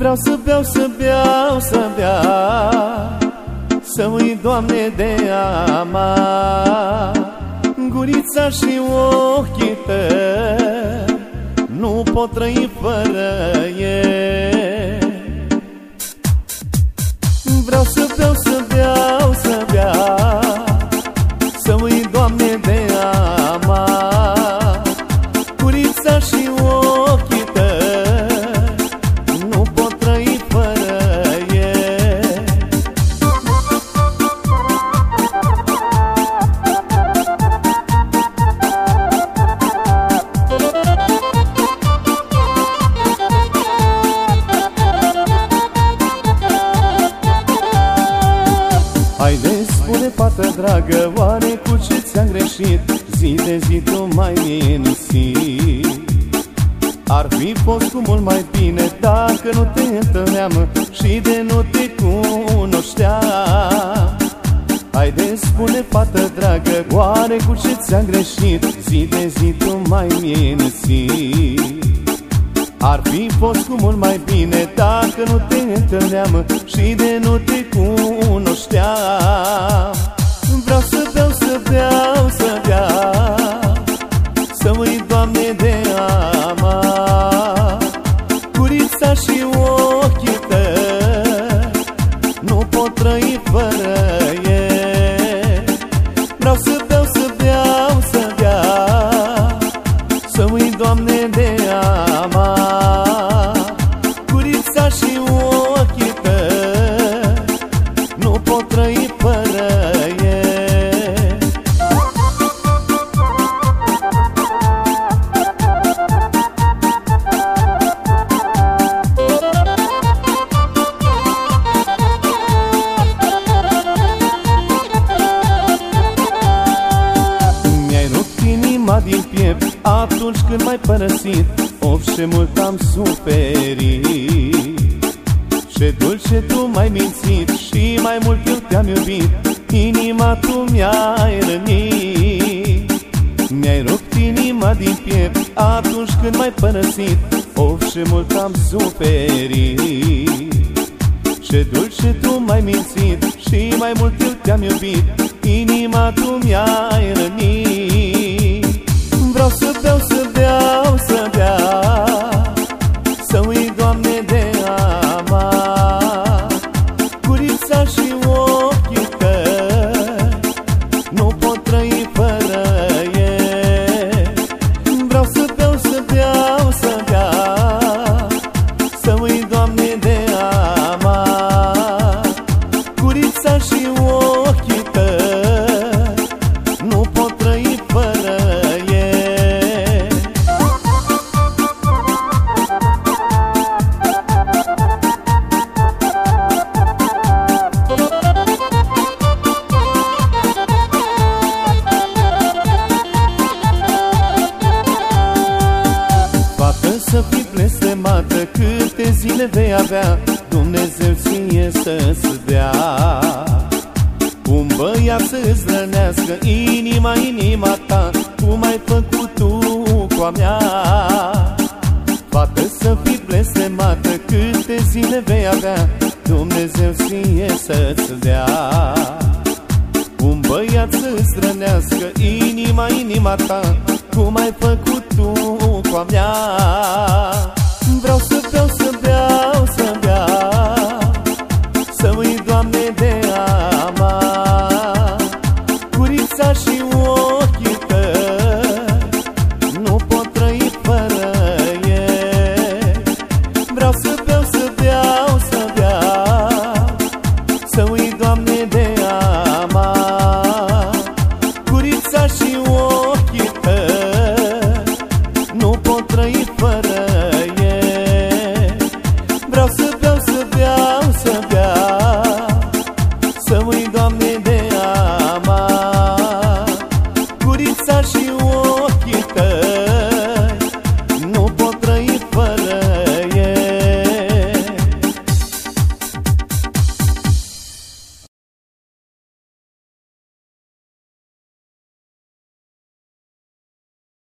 Vreau să beau, să beau, să beau. Să uit, Doamne, de ama. Gurița și ochii tăi Nu pot trăi fără ei Haide, spune, fată dragă, oare cu ce ți-am greșit? Zi de zi tu mai minți Ar fi fost cu mult mai bine dacă nu te întâlneam Și de nu te cunoșteam Haide, spune, fată dragă, oare cu ce ți-am greșit? Zi de zi tu mai minți ar fi fost cu mult mai bine dacă nu te întâlneam Și de nu te cunoșteam din piept Atunci când m-ai părăsit Of, ce mult am suferit Ce dulce tu m-ai mințit Și mai mult eu te-am iubit. Inima tu mi-ai rănit. Mi-ai rupt inima din piept Atunci când m-ai părăsit. Of, ce mult am suferit. Ce dulce tu m-ai mințit Și mai mult eu te-am iubit. Inima tu mi-ai rănit. Vreau să beau, să beau, Curița și ochii tăi Nu pot trăi fără ei Fată să fii blestemată Câte zile vei avea Dumnezeu ție să-ți dea Un băiat să-ți rănească Inima, inima ta. Cum ai făcut tu cu a mea. Fată să fii blestemată Câte zile vei avea. Dumnezeu ție să-ți dea. Un băiat să-ți rănească inima, inima ta. Cum ai făcut tu cu a mea Lui, Doamne, de